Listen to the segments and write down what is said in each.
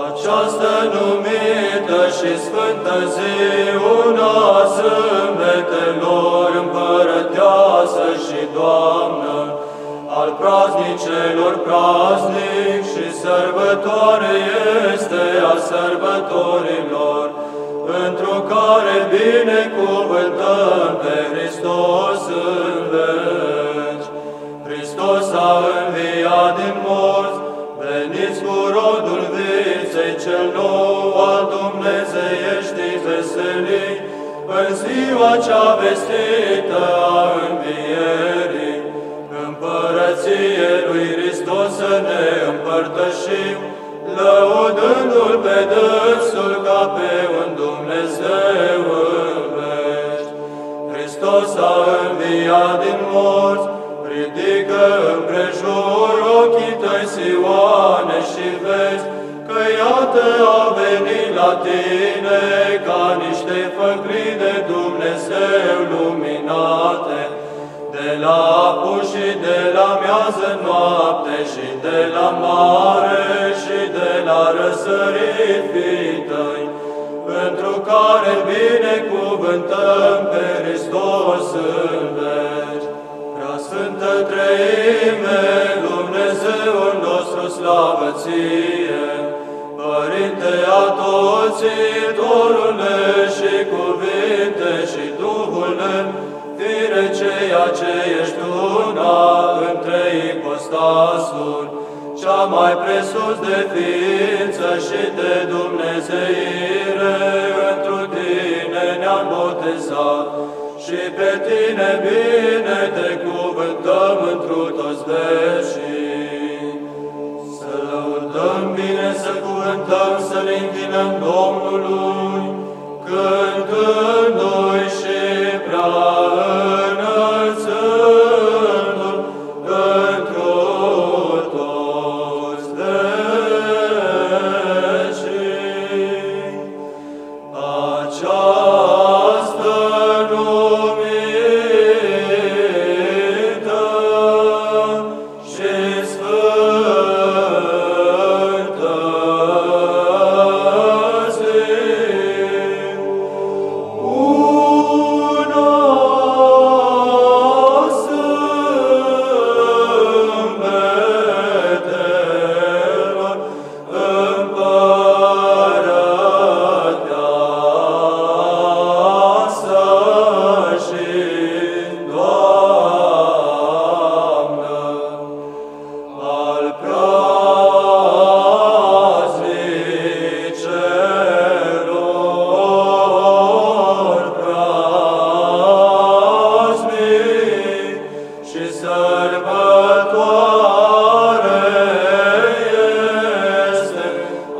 Această numită și sfântă zi, una zâmbetelor împărăteasă și Doamnă, al praznicelor praznic și sărbătoare este a sărbătorilor, într-o care binecuvântăm pe Hristos în veci. Cel nou al Dumnezeieștii veselii, în ziua cea vestită a învierii, împărăție lui Hristos să ne împărtășim, lăudându-L pe dânsul ca pe un Dumnezeu în veci. Hristos a înviat din morți, ridică împrejur ochii tăi, Sioane, și vezi că iată a venit la tine ca niște făcrii de Dumnezeu luminate, de la apus și de la miază noapte și de la mare și de la răsărit fii tăi, pentru care binecuvântăm pe Hristos în veci. Prea Sfântă Treime, Dumnezeul nostru, slavă ție, Părinte a toții, Dorule și cuvinte și Duhule, fire ceea ce ești una între ipostasul, cea mai presus de ființă și de Dumnezeire, întru tine ne-am botezat și pe tine bine te cuvântăm ne închinăm Domnului, cântându-i și prea înălțându-l întru toți vecii. Această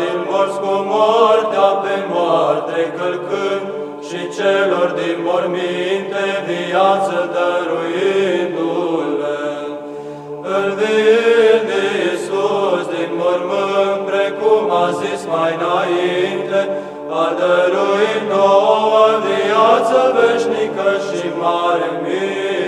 din morți cu moartea pe moarte călcând și celor din morminte viață dăruindu-le. Înviind Iisus din mormânt, precum a zis mai înainte, a dăruit nouă viață veșnică și mare mie.